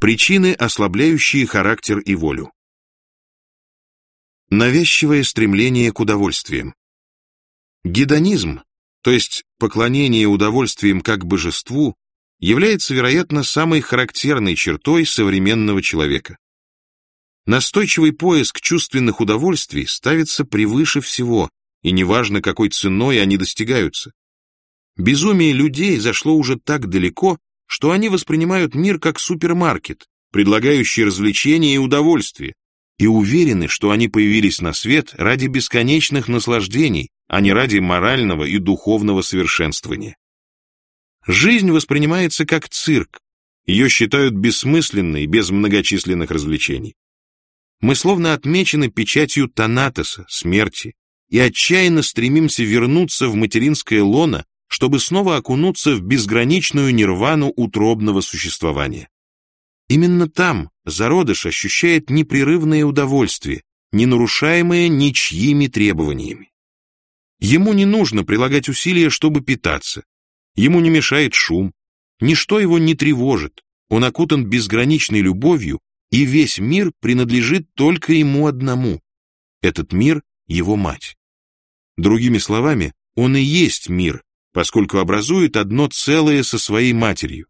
Причины, ослабляющие характер и волю. Навязчивое стремление к удовольствиям. Гедонизм, то есть поклонение удовольствиям как божеству, является, вероятно, самой характерной чертой современного человека. Настойчивый поиск чувственных удовольствий ставится превыше всего, и неважно, какой ценой они достигаются. Безумие людей зашло уже так далеко, что они воспринимают мир как супермаркет, предлагающий развлечения и удовольствие, и уверены, что они появились на свет ради бесконечных наслаждений, а не ради морального и духовного совершенствования. Жизнь воспринимается как цирк, ее считают бессмысленной без многочисленных развлечений. Мы словно отмечены печатью Танатоса, смерти, и отчаянно стремимся вернуться в материнское лоно чтобы снова окунуться в безграничную нирвану утробного существования. Именно там зародыш ощущает непрерывное удовольствие, не нарушаемое ничьими требованиями. Ему не нужно прилагать усилия, чтобы питаться. Ему не мешает шум. Ничто его не тревожит. Он окутан безграничной любовью, и весь мир принадлежит только ему одному. Этот мир — его мать. Другими словами, он и есть мир, поскольку образует одно целое со своей матерью.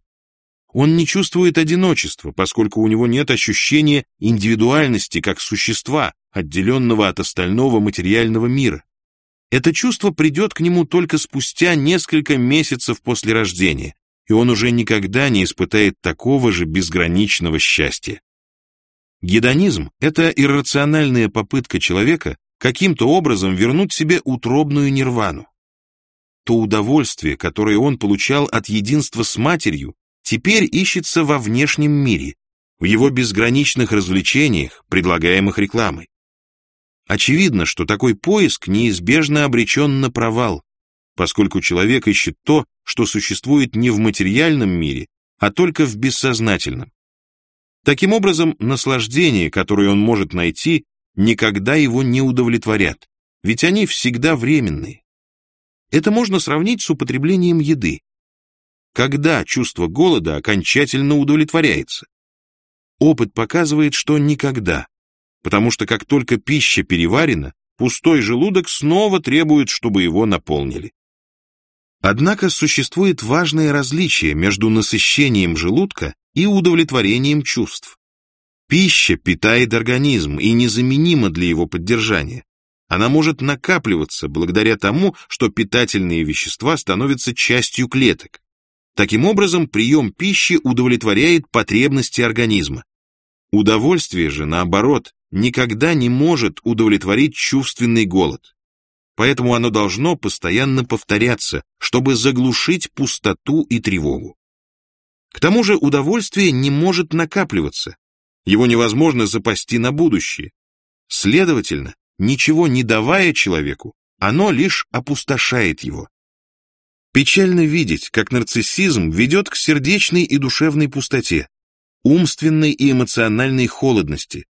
Он не чувствует одиночества, поскольку у него нет ощущения индивидуальности как существа, отделенного от остального материального мира. Это чувство придет к нему только спустя несколько месяцев после рождения, и он уже никогда не испытает такого же безграничного счастья. Гедонизм – это иррациональная попытка человека каким-то образом вернуть себе утробную нирвану то удовольствие, которое он получал от единства с матерью, теперь ищется во внешнем мире, в его безграничных развлечениях, предлагаемых рекламой. Очевидно, что такой поиск неизбежно обречен на провал, поскольку человек ищет то, что существует не в материальном мире, а только в бессознательном. Таким образом, наслаждения, которые он может найти, никогда его не удовлетворят, ведь они всегда временные. Это можно сравнить с употреблением еды. Когда чувство голода окончательно удовлетворяется? Опыт показывает, что никогда, потому что как только пища переварена, пустой желудок снова требует, чтобы его наполнили. Однако существует важное различие между насыщением желудка и удовлетворением чувств. Пища питает организм и незаменима для его поддержания. Она может накапливаться благодаря тому, что питательные вещества становятся частью клеток. Таким образом, прием пищи удовлетворяет потребности организма. Удовольствие же, наоборот, никогда не может удовлетворить чувственный голод. Поэтому оно должно постоянно повторяться, чтобы заглушить пустоту и тревогу. К тому же удовольствие не может накапливаться. Его невозможно запасти на будущее. Следовательно, ничего не давая человеку, оно лишь опустошает его. Печально видеть, как нарциссизм ведет к сердечной и душевной пустоте, умственной и эмоциональной холодности.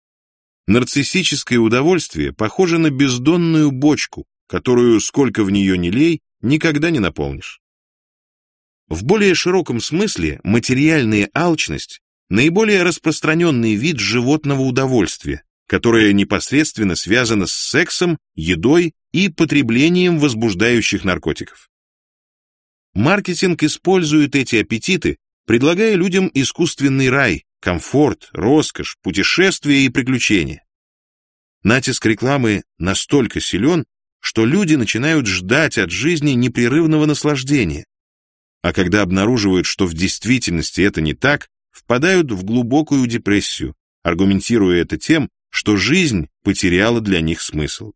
Нарциссическое удовольствие похоже на бездонную бочку, которую, сколько в нее не лей, никогда не наполнишь. В более широком смысле материальная алчность – наиболее распространенный вид животного удовольствия, которое непосредственно связано с сексом, едой и потреблением возбуждающих наркотиков. Маркетинг использует эти аппетиты, предлагая людям искусственный рай, комфорт, роскошь, путешествия и приключения. Натиск рекламы настолько силен, что люди начинают ждать от жизни непрерывного наслаждения, а когда обнаруживают, что в действительности это не так, впадают в глубокую депрессию, аргументируя это тем, что жизнь потеряла для них смысл.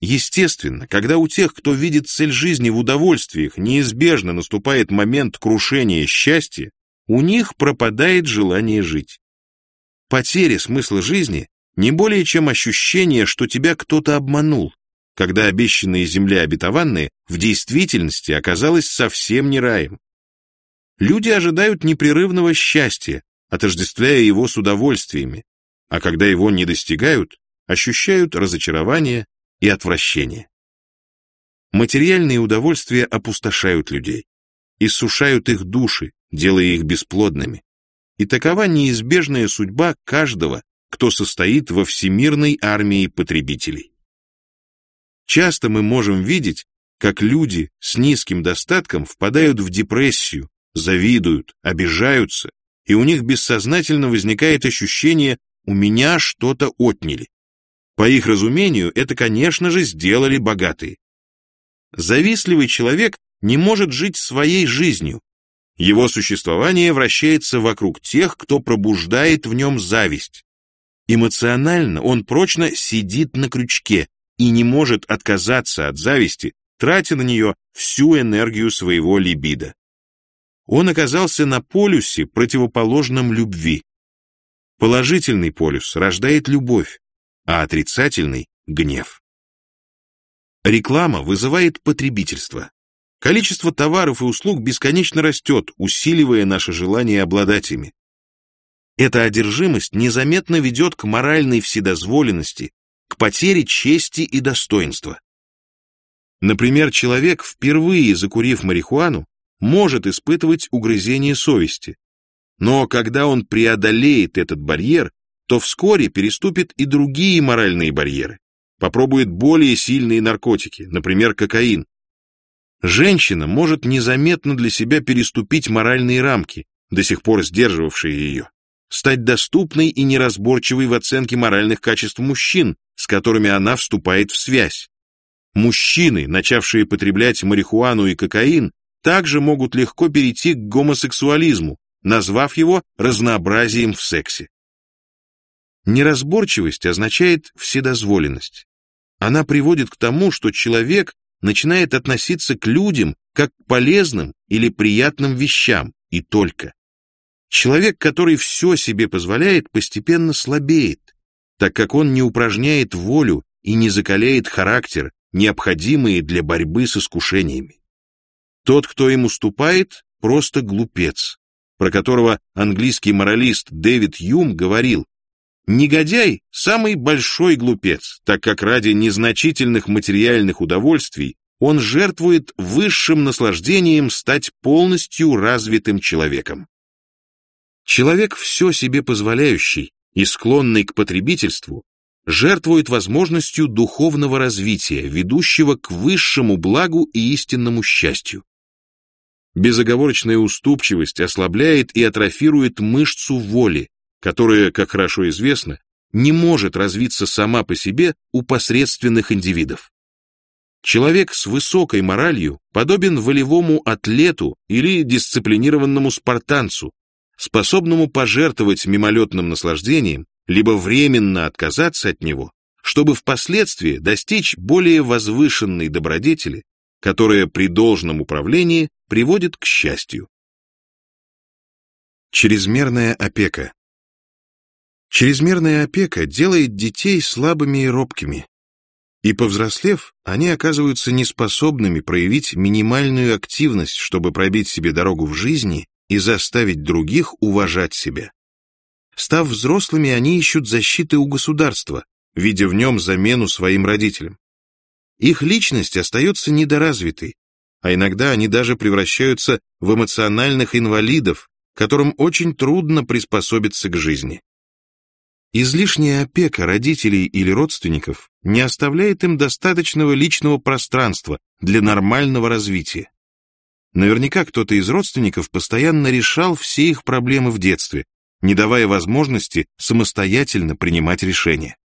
Естественно, когда у тех, кто видит цель жизни в удовольствиях, неизбежно наступает момент крушения счастья, у них пропадает желание жить. Потеря смысла жизни не более чем ощущение, что тебя кто-то обманул, когда обещанная земля обетованная в действительности оказалась совсем не раем. Люди ожидают непрерывного счастья, отождествляя его с удовольствиями, а когда его не достигают, ощущают разочарование и отвращение. Материальные удовольствия опустошают людей, иссушают их души, делая их бесплодными. и такова неизбежная судьба каждого, кто состоит во всемирной армии потребителей. Часто мы можем видеть, как люди с низким достатком впадают в депрессию, завидуют, обижаются, и у них бессознательно возникает ощущение «у меня что-то отняли». По их разумению, это, конечно же, сделали богатые. Завистливый человек не может жить своей жизнью. Его существование вращается вокруг тех, кто пробуждает в нем зависть. Эмоционально он прочно сидит на крючке и не может отказаться от зависти, тратя на нее всю энергию своего либидо. Он оказался на полюсе, противоположном любви. Положительный полюс рождает любовь, а отрицательный — гнев. Реклама вызывает потребительство. Количество товаров и услуг бесконечно растет, усиливая наше желание обладать ими. Эта одержимость незаметно ведет к моральной вседозволенности, к потере чести и достоинства. Например, человек, впервые закурив марихуану, может испытывать угрызение совести. Но когда он преодолеет этот барьер, то вскоре переступит и другие моральные барьеры, попробует более сильные наркотики, например, кокаин. Женщина может незаметно для себя переступить моральные рамки, до сих пор сдерживавшие ее, стать доступной и неразборчивой в оценке моральных качеств мужчин, с которыми она вступает в связь. Мужчины, начавшие потреблять марихуану и кокаин, также могут легко перейти к гомосексуализму, назвав его разнообразием в сексе. Неразборчивость означает вседозволенность. Она приводит к тому, что человек начинает относиться к людям как к полезным или приятным вещам, и только. Человек, который все себе позволяет, постепенно слабеет, так как он не упражняет волю и не закаляет характер, необходимые для борьбы с искушениями. Тот, кто им уступает, просто глупец, про которого английский моралист Дэвид Юм говорил, Негодяй – самый большой глупец, так как ради незначительных материальных удовольствий он жертвует высшим наслаждением стать полностью развитым человеком. Человек, все себе позволяющий и склонный к потребительству, жертвует возможностью духовного развития, ведущего к высшему благу и истинному счастью. Безоговорочная уступчивость ослабляет и атрофирует мышцу воли, которая, как хорошо известно, не может развиться сама по себе у посредственных индивидов. Человек с высокой моралью подобен волевому атлету или дисциплинированному спартанцу, способному пожертвовать мимолетным наслаждением, либо временно отказаться от него, чтобы впоследствии достичь более возвышенной добродетели, которая при должном управлении приводит к счастью. Чрезмерная опека Чрезмерная опека делает детей слабыми и робкими, и повзрослев, они оказываются неспособными проявить минимальную активность, чтобы пробить себе дорогу в жизни и заставить других уважать себя. Став взрослыми, они ищут защиты у государства, видя в нем замену своим родителям. Их личность остается недоразвитой, а иногда они даже превращаются в эмоциональных инвалидов, которым очень трудно приспособиться к жизни. Излишняя опека родителей или родственников не оставляет им достаточного личного пространства для нормального развития. Наверняка кто-то из родственников постоянно решал все их проблемы в детстве, не давая возможности самостоятельно принимать решения.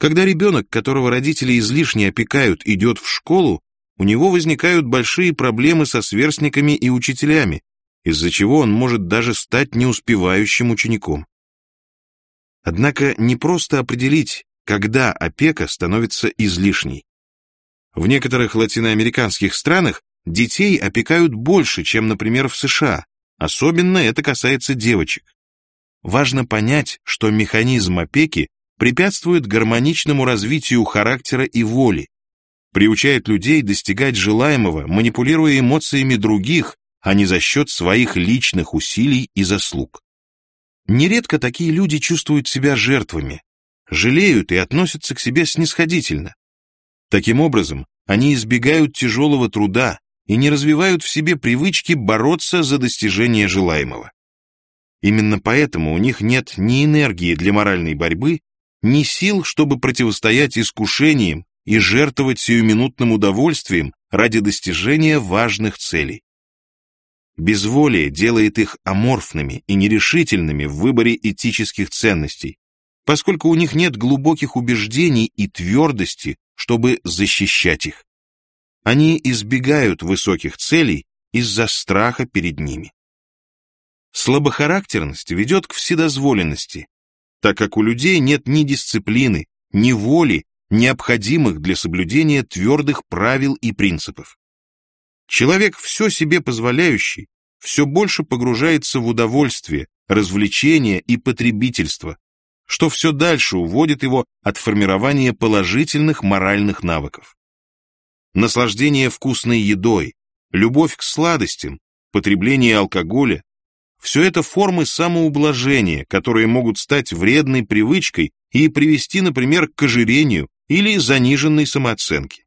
Когда ребенок, которого родители излишне опекают, идет в школу, у него возникают большие проблемы со сверстниками и учителями, из-за чего он может даже стать неуспевающим учеником. Однако не просто определить, когда опека становится излишней. В некоторых латиноамериканских странах детей опекают больше, чем, например, в США. Особенно это касается девочек. Важно понять, что механизм опеки препятствует гармоничному развитию характера и воли, приучает людей достигать желаемого, манипулируя эмоциями других, а не за счет своих личных усилий и заслуг. Нередко такие люди чувствуют себя жертвами, жалеют и относятся к себе снисходительно. Таким образом, они избегают тяжелого труда и не развивают в себе привычки бороться за достижение желаемого. Именно поэтому у них нет ни энергии для моральной борьбы, ни сил, чтобы противостоять искушениям и жертвовать сиюминутным удовольствием ради достижения важных целей. Безволие делает их аморфными и нерешительными в выборе этических ценностей, поскольку у них нет глубоких убеждений и твердости, чтобы защищать их. Они избегают высоких целей из-за страха перед ними. Слабохарактерность ведет к вседозволенности, так как у людей нет ни дисциплины, ни воли, необходимых для соблюдения твердых правил и принципов. Человек, все себе позволяющий, все больше погружается в удовольствие, развлечение и потребительство, что все дальше уводит его от формирования положительных моральных навыков. Наслаждение вкусной едой, любовь к сладостям, потребление алкоголя все это формы самоублажения, которые могут стать вредной привычкой и привести, например, к ожирению или заниженной самооценке.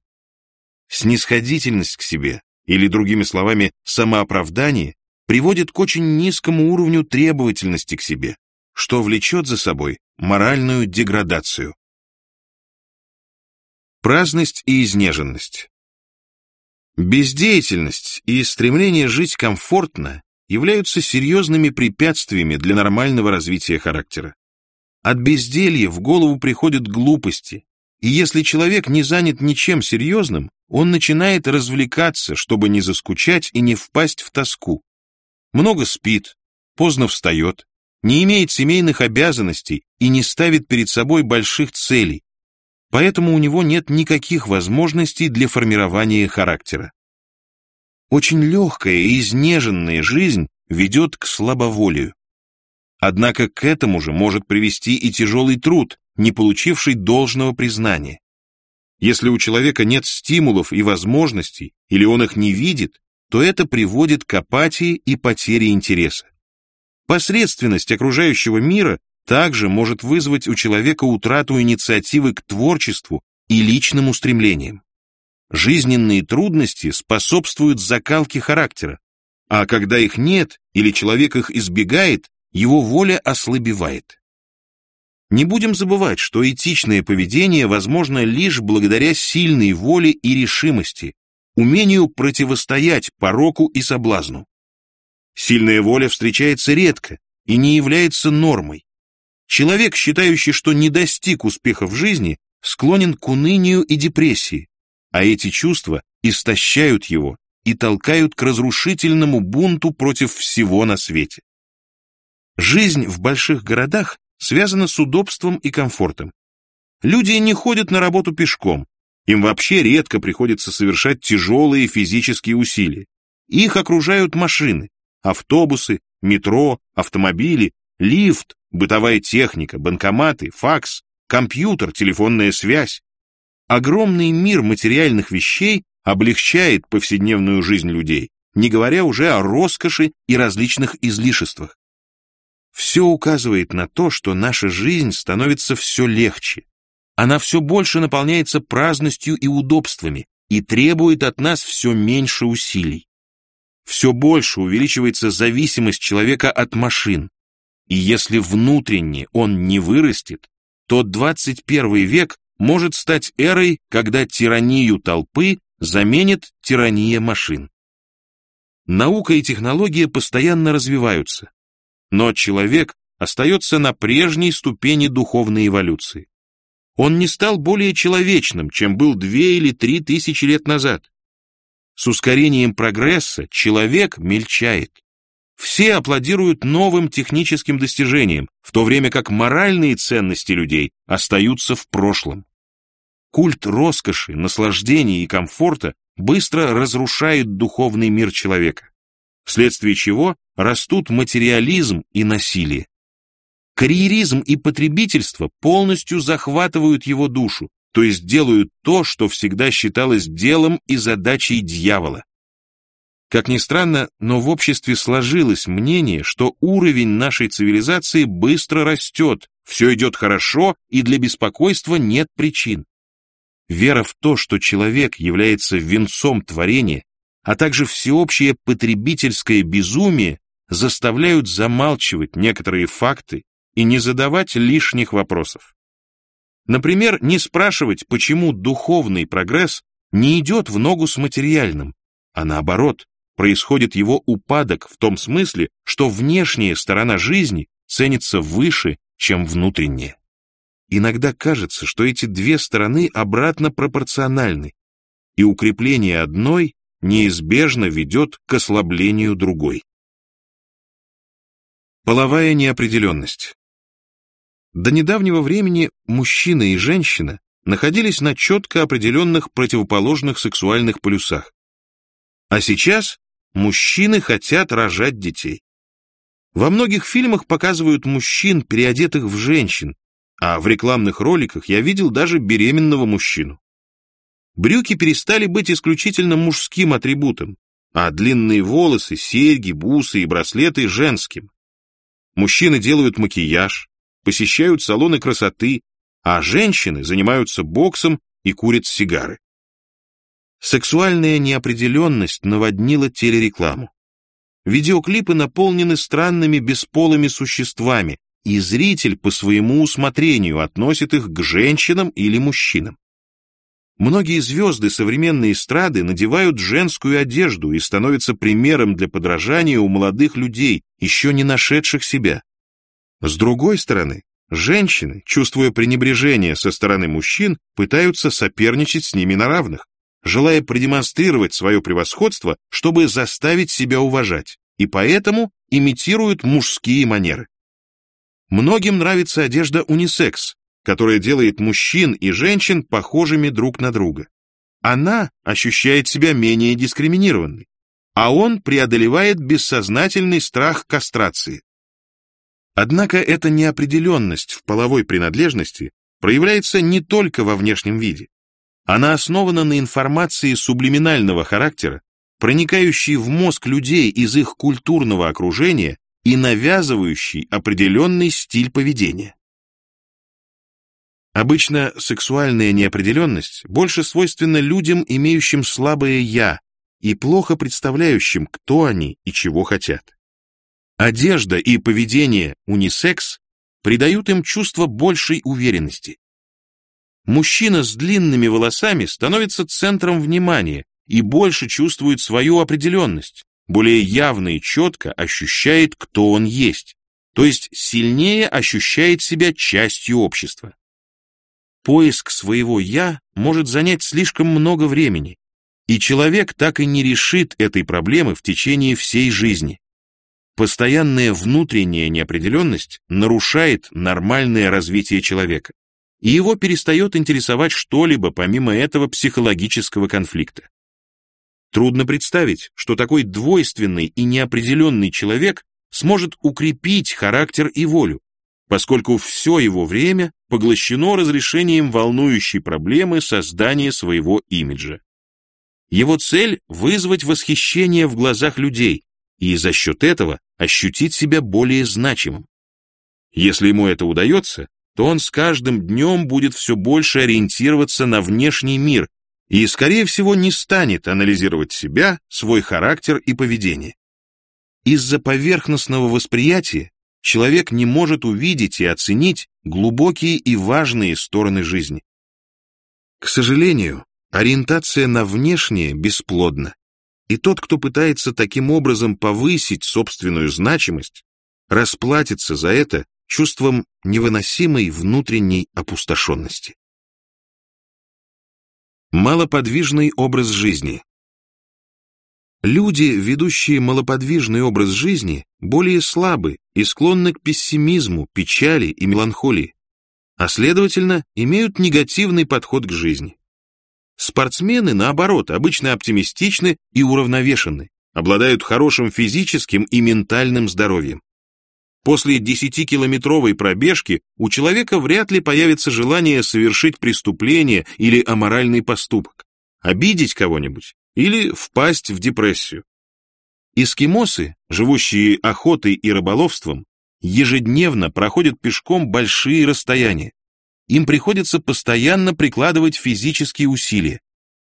Снисходительность к себе, или, другими словами, самооправдание, приводит к очень низкому уровню требовательности к себе, что влечет за собой моральную деградацию. Праздность и изнеженность. Бездеятельность и стремление жить комфортно являются серьезными препятствиями для нормального развития характера. От безделья в голову приходят глупости, и если человек не занят ничем серьезным, он начинает развлекаться, чтобы не заскучать и не впасть в тоску. Много спит, поздно встает, не имеет семейных обязанностей и не ставит перед собой больших целей, поэтому у него нет никаких возможностей для формирования характера. Очень легкая и изнеженная жизнь ведет к слабоволию. Однако к этому же может привести и тяжелый труд, не получивший должного признания. Если у человека нет стимулов и возможностей, или он их не видит, то это приводит к апатии и потере интереса. Посредственность окружающего мира также может вызвать у человека утрату инициативы к творчеству и личным устремлениям. Жизненные трудности способствуют закалке характера, а когда их нет или человек их избегает, его воля ослабевает. Не будем забывать, что этичное поведение возможно лишь благодаря сильной воле и решимости, умению противостоять пороку и соблазну. Сильная воля встречается редко и не является нормой. Человек, считающий, что не достиг успеха в жизни, склонен к унынию и депрессии, а эти чувства истощают его и толкают к разрушительному бунту против всего на свете. Жизнь в больших городах связана с удобством и комфортом. Люди не ходят на работу пешком, им вообще редко приходится совершать тяжелые физические усилия. Их окружают машины, автобусы, метро, автомобили, лифт, бытовая техника, банкоматы, факс, компьютер, телефонная связь. Огромный мир материальных вещей облегчает повседневную жизнь людей, не говоря уже о роскоши и различных излишествах. Все указывает на то, что наша жизнь становится все легче. Она все больше наполняется праздностью и удобствами и требует от нас все меньше усилий. Все больше увеличивается зависимость человека от машин. И если внутренне он не вырастет, то 21 век может стать эрой, когда тиранию толпы заменит тирания машин. Наука и технология постоянно развиваются, но человек остается на прежней ступени духовной эволюции. Он не стал более человечным, чем был две или три тысячи лет назад. С ускорением прогресса человек мельчает. Все аплодируют новым техническим достижениям, в то время как моральные ценности людей остаются в прошлом. Культ роскоши, наслаждения и комфорта быстро разрушает духовный мир человека, вследствие чего растут материализм и насилие. Карьеризм и потребительство полностью захватывают его душу, то есть делают то, что всегда считалось делом и задачей дьявола. Как ни странно, но в обществе сложилось мнение, что уровень нашей цивилизации быстро растет, все идет хорошо и для беспокойства нет причин. Вера в то, что человек является венцом творения, а также всеобщее потребительское безумие заставляют замалчивать некоторые факты и не задавать лишних вопросов. Например, не спрашивать, почему духовный прогресс не идет в ногу с материальным, а наоборот, происходит его упадок в том смысле, что внешняя сторона жизни ценится выше, чем внутренняя. Иногда кажется, что эти две стороны обратно пропорциональны, и укрепление одной неизбежно ведет к ослаблению другой. Половая неопределенность. До недавнего времени мужчина и женщина находились на четко определенных противоположных сексуальных полюсах. А сейчас мужчины хотят рожать детей. Во многих фильмах показывают мужчин, переодетых в женщин, а в рекламных роликах я видел даже беременного мужчину. Брюки перестали быть исключительно мужским атрибутом, а длинные волосы, серьги, бусы и браслеты – женским. Мужчины делают макияж, посещают салоны красоты, а женщины занимаются боксом и курят сигары. Сексуальная неопределенность наводнила телерекламу. Видеоклипы наполнены странными бесполыми существами, и зритель по своему усмотрению относит их к женщинам или мужчинам. Многие звезды современной эстрады надевают женскую одежду и становятся примером для подражания у молодых людей, еще не нашедших себя. С другой стороны, женщины, чувствуя пренебрежение со стороны мужчин, пытаются соперничать с ними на равных, желая продемонстрировать свое превосходство, чтобы заставить себя уважать, и поэтому имитируют мужские манеры. Многим нравится одежда унисекс, которая делает мужчин и женщин похожими друг на друга. Она ощущает себя менее дискриминированной, а он преодолевает бессознательный страх кастрации. Однако эта неопределенность в половой принадлежности проявляется не только во внешнем виде. Она основана на информации сублиминального характера, проникающей в мозг людей из их культурного окружения и навязывающей определенный стиль поведения. Обычно сексуальная неопределенность больше свойственна людям, имеющим слабое «я» и плохо представляющим, кто они и чего хотят. Одежда и поведение унисекс придают им чувство большей уверенности. Мужчина с длинными волосами становится центром внимания и больше чувствует свою определенность, более явно и четко ощущает, кто он есть, то есть сильнее ощущает себя частью общества. Поиск своего «я» может занять слишком много времени, и человек так и не решит этой проблемы в течение всей жизни. Постоянная внутренняя неопределенность нарушает нормальное развитие человека, и его перестает интересовать что-либо помимо этого психологического конфликта. Трудно представить, что такой двойственный и неопределенный человек сможет укрепить характер и волю, поскольку все его время поглощено разрешением волнующей проблемы создания своего имиджа. Его цель – вызвать восхищение в глазах людей, и за счет этого ощутить себя более значимым. Если ему это удается, то он с каждым днем будет все больше ориентироваться на внешний мир и, скорее всего, не станет анализировать себя, свой характер и поведение. Из-за поверхностного восприятия человек не может увидеть и оценить глубокие и важные стороны жизни. К сожалению, ориентация на внешнее бесплодна. И тот, кто пытается таким образом повысить собственную значимость, расплатится за это чувством невыносимой внутренней опустошенности. Малоподвижный образ жизни Люди, ведущие малоподвижный образ жизни, более слабы и склонны к пессимизму, печали и меланхолии, а следовательно, имеют негативный подход к жизни. Спортсмены, наоборот, обычно оптимистичны и уравновешены, обладают хорошим физическим и ментальным здоровьем. После 10-километровой пробежки у человека вряд ли появится желание совершить преступление или аморальный поступок, обидеть кого-нибудь или впасть в депрессию. Эскимосы, живущие охотой и рыболовством, ежедневно проходят пешком большие расстояния, им приходится постоянно прикладывать физические усилия.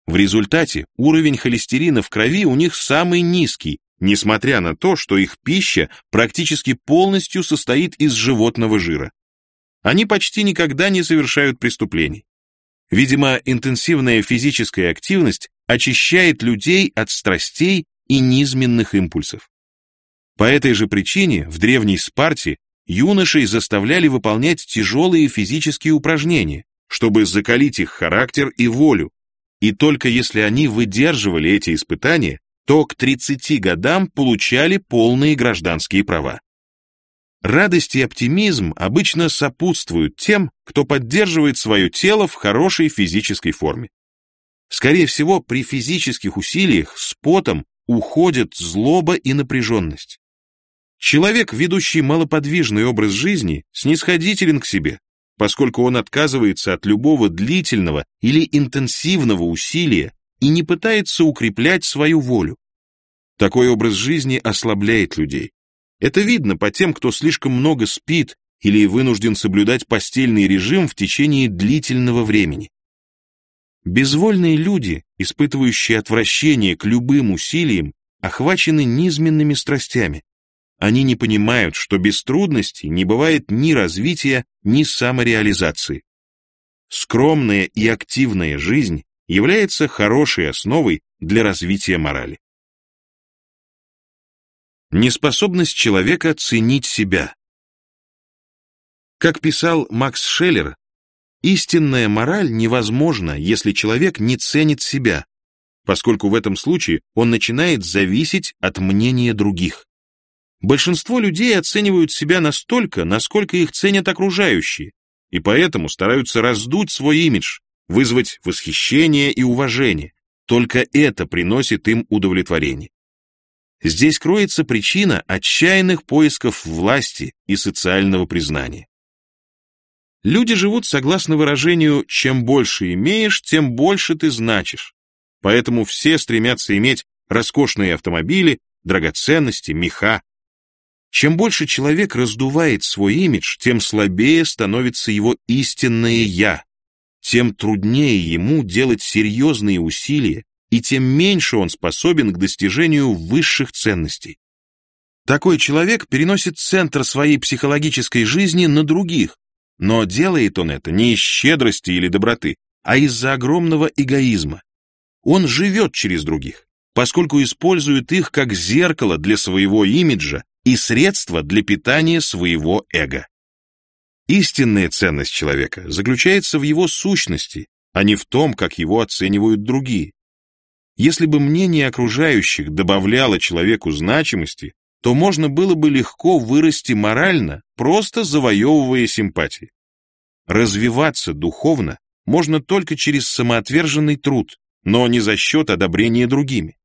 В результате уровень холестерина в крови у них самый низкий, несмотря на то, что их пища практически полностью состоит из животного жира. Они почти никогда не совершают преступлений. Видимо, интенсивная физическая активность очищает людей от страстей и низменных импульсов. По этой же причине в древней Спарте юношей заставляли выполнять тяжелые физические упражнения, чтобы закалить их характер и волю, и только если они выдерживали эти испытания, то к 30 годам получали полные гражданские права. Радость и оптимизм обычно сопутствуют тем, кто поддерживает свое тело в хорошей физической форме. Скорее всего, при физических усилиях с потом уходят злоба и напряженность. Человек, ведущий малоподвижный образ жизни, снисходителен к себе, поскольку он отказывается от любого длительного или интенсивного усилия и не пытается укреплять свою волю. Такой образ жизни ослабляет людей. Это видно по тем, кто слишком много спит или вынужден соблюдать постельный режим в течение длительного времени. Безвольные люди, испытывающие отвращение к любым усилиям, охвачены низменными страстями, они не понимают, что без трудностей не бывает ни развития, ни самореализации. Скромная и активная жизнь является хорошей основой для развития морали. Неспособность человека ценить себя. Как писал Макс Шеллер, истинная мораль невозможна, если человек не ценит себя, поскольку в этом случае он начинает зависеть от мнения других. Большинство людей оценивают себя настолько, насколько их ценят окружающие, и поэтому стараются раздуть свой имидж, вызвать восхищение и уважение. Только это приносит им удовлетворение. Здесь кроется причина отчаянных поисков власти и социального признания. Люди живут согласно выражению «чем больше имеешь, тем больше ты значишь». Поэтому все стремятся иметь роскошные автомобили, драгоценности, меха, чем больше человек раздувает свой имидж, тем слабее становится его истинное «я», тем труднее ему делать серьезные усилия, и тем меньше он способен к достижению высших ценностей. Такой человек переносит центр своей психологической жизни на других, но делает он это не из щедрости или доброты, а из-за огромного эгоизма. Он живет через других, поскольку использует их как зеркало для своего имиджа и средство для питания своего эго. Истинная ценность человека заключается в его сущности, а не в том, как его оценивают другие. Если бы мнение окружающих добавляло человеку значимости, то можно было бы легко вырасти морально, просто завоевывая симпатии. Развиваться духовно можно только через самоотверженный труд, но не за счет одобрения другими.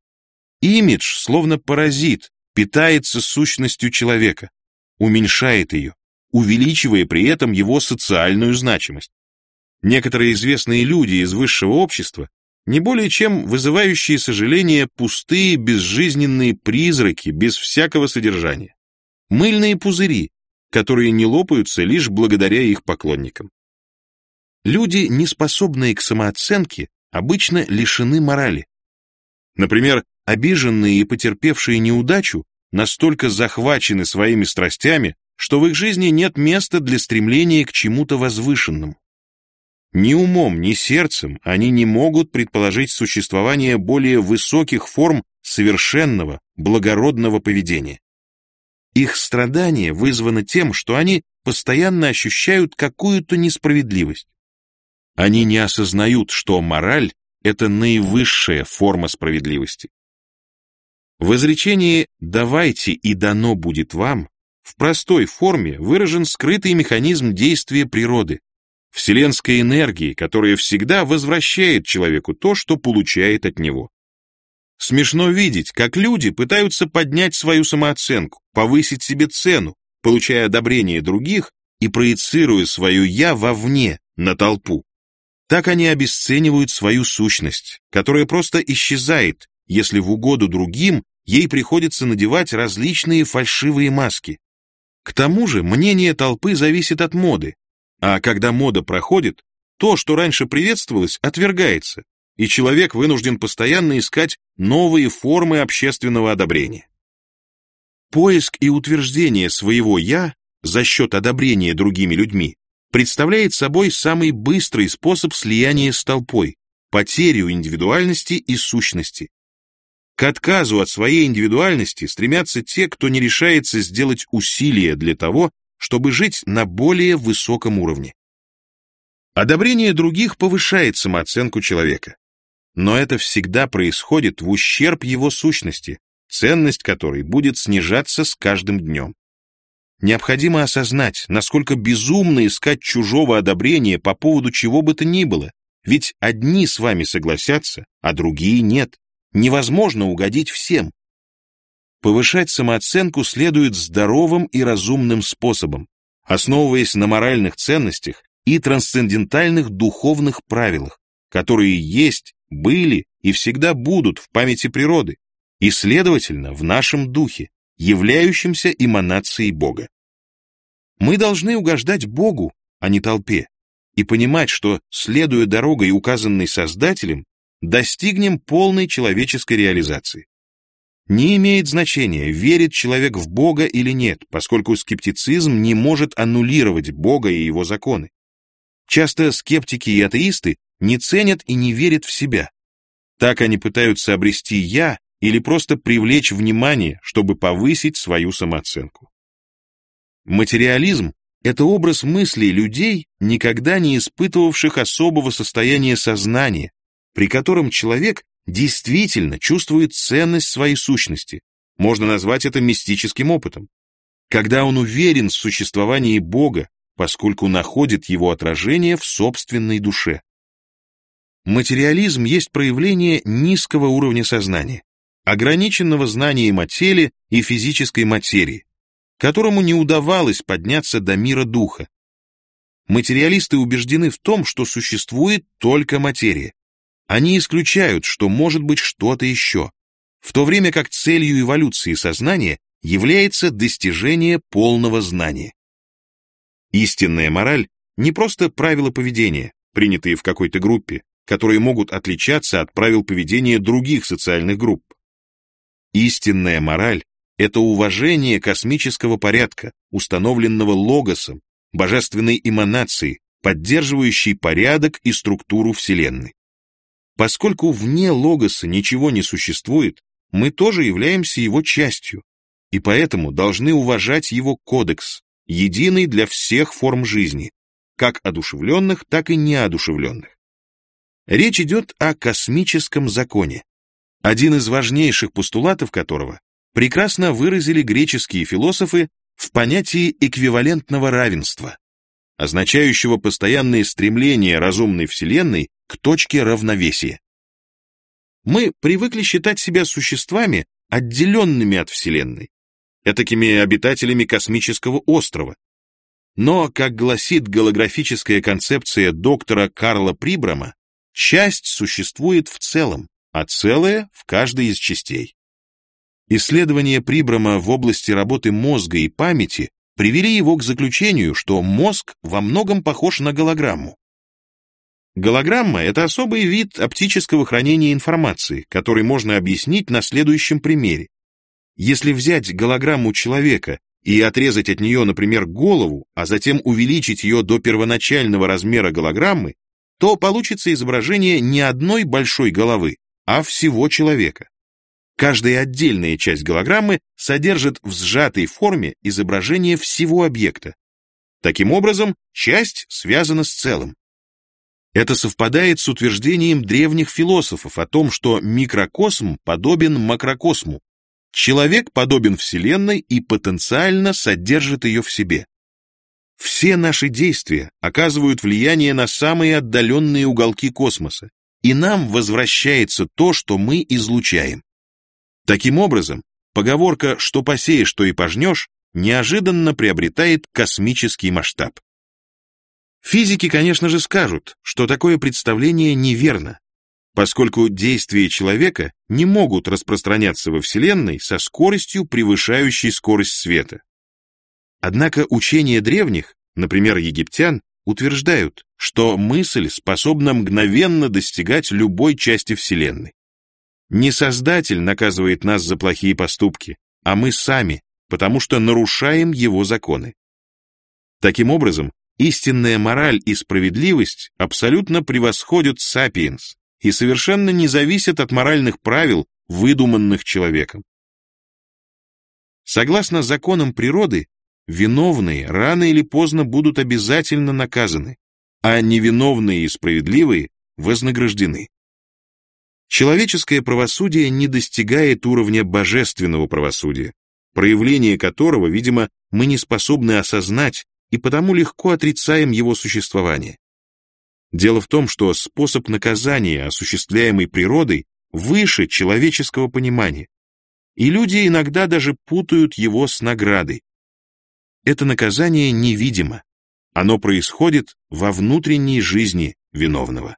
Имидж, словно паразит, питается сущностью человека, уменьшает ее, увеличивая при этом его социальную значимость. Некоторые известные люди из высшего общества не более чем вызывающие сожаление пустые безжизненные призраки без всякого содержания. Мыльные пузыри, которые не лопаются лишь благодаря их поклонникам. Люди, не способные к самооценке, обычно лишены морали. Например, Обиженные и потерпевшие неудачу настолько захвачены своими страстями, что в их жизни нет места для стремления к чему-то возвышенному. Ни умом, ни сердцем они не могут предположить существование более высоких форм совершенного, благородного поведения. Их страдания вызваны тем, что они постоянно ощущают какую-то несправедливость. Они не осознают, что мораль — это наивысшая форма справедливости. В изречении «давайте и дано будет вам» в простой форме выражен скрытый механизм действия природы, вселенской энергии, которая всегда возвращает человеку то, что получает от него. Смешно видеть, как люди пытаются поднять свою самооценку, повысить себе цену, получая одобрение других и проецируя свое «я» вовне, на толпу. Так они обесценивают свою сущность, которая просто исчезает, если в угоду другим ей приходится надевать различные фальшивые маски. К тому же мнение толпы зависит от моды, а когда мода проходит, то, что раньше приветствовалось, отвергается, и человек вынужден постоянно искать новые формы общественного одобрения. Поиск и утверждение своего «я» за счет одобрения другими людьми представляет собой самый быстрый способ слияния с толпой, потерю индивидуальности и сущности. К отказу от своей индивидуальности стремятся те, кто не решается сделать усилия для того, чтобы жить на более высоком уровне. Одобрение других повышает самооценку человека. Но это всегда происходит в ущерб его сущности, ценность которой будет снижаться с каждым днем. Необходимо осознать, насколько безумно искать чужого одобрения по поводу чего бы то ни было, ведь одни с вами согласятся, а другие нет. Невозможно угодить всем. Повышать самооценку следует здоровым и разумным способом, основываясь на моральных ценностях и трансцендентальных духовных правилах, которые есть, были и всегда будут в памяти природы, и, следовательно, в нашем духе, являющемся эманацией Бога. Мы должны угождать Богу, а не толпе, и понимать, что, следуя дорогой, указанной Создателем, достигнем полной человеческой реализации. Не имеет значения, верит человек в Бога или нет, поскольку скептицизм не может аннулировать Бога и его законы. Часто скептики и атеисты не ценят и не верят в себя. Так они пытаются обрести «я» или просто привлечь внимание, чтобы повысить свою самооценку. Материализм — это образ мыслей людей, никогда не испытывавших особого состояния сознания, при котором человек действительно чувствует ценность своей сущности. Можно назвать это мистическим опытом. Когда он уверен в существовании Бога, поскольку находит его отражение в собственной душе. Материализм есть проявление низкого уровня сознания, ограниченного знанием о теле и физической материи, которому не удавалось подняться до мира духа. Материалисты убеждены в том, что существует только материя, они исключают, что может быть что-то еще, в то время как целью эволюции сознания является достижение полного знания. Истинная мораль не просто правила поведения, принятые в какой-то группе, которые могут отличаться от правил поведения других социальных групп. Истинная мораль — это уважение космического порядка, установленного логосом, божественной эманацией, поддерживающей порядок и структуру Вселенной. Поскольку вне логоса ничего не существует, мы тоже являемся его частью, и поэтому должны уважать его кодекс, единый для всех форм жизни, как одушевленных, так и неодушевленных. Речь идет о космическом законе, один из важнейших постулатов которого прекрасно выразили греческие философы в понятии эквивалентного равенства, означающего постоянное стремление разумной Вселенной к точке равновесия. Мы привыкли считать себя существами, отделенными от Вселенной, этакими обитателями космического острова. Но, как гласит голографическая концепция доктора Карла Прибрама, часть существует в целом, а целое в каждой из частей. Исследования Прибрама в области работы мозга и памяти привели его к заключению, что мозг во многом похож на голограмму. Голограмма — это особый вид оптического хранения информации, который можно объяснить на следующем примере. Если взять голограмму человека и отрезать от нее, например, голову, а затем увеличить ее до первоначального размера голограммы, то получится изображение не одной большой головы, а всего человека. Каждая отдельная часть голограммы содержит в сжатой форме изображение всего объекта. Таким образом, часть связана с целым. Это совпадает с утверждением древних философов о том, что микрокосм подобен макрокосму. Человек подобен Вселенной и потенциально содержит ее в себе. Все наши действия оказывают влияние на самые отдаленные уголки космоса, и нам возвращается то, что мы излучаем. Таким образом, поговорка «что посеешь, то и пожнешь» неожиданно приобретает космический масштаб. Физики, конечно же, скажут, что такое представление неверно, поскольку действия человека не могут распространяться во Вселенной со скоростью, превышающей скорость света. Однако учения древних, например, египтян, утверждают, что мысль способна мгновенно достигать любой части Вселенной. Не Создатель наказывает нас за плохие поступки, а мы сами, потому что нарушаем его законы. Таким образом, истинная мораль и справедливость абсолютно превосходят сапиенс и совершенно не зависят от моральных правил, выдуманных человеком. Согласно законам природы, виновные рано или поздно будут обязательно наказаны, а невиновные и справедливые вознаграждены. Человеческое правосудие не достигает уровня божественного правосудия, проявление которого, видимо, мы не способны осознать и потому легко отрицаем его существование. Дело в том, что способ наказания, осуществляемый природой, выше человеческого понимания, и люди иногда даже путают его с наградой. Это наказание невидимо, оно происходит во внутренней жизни виновного.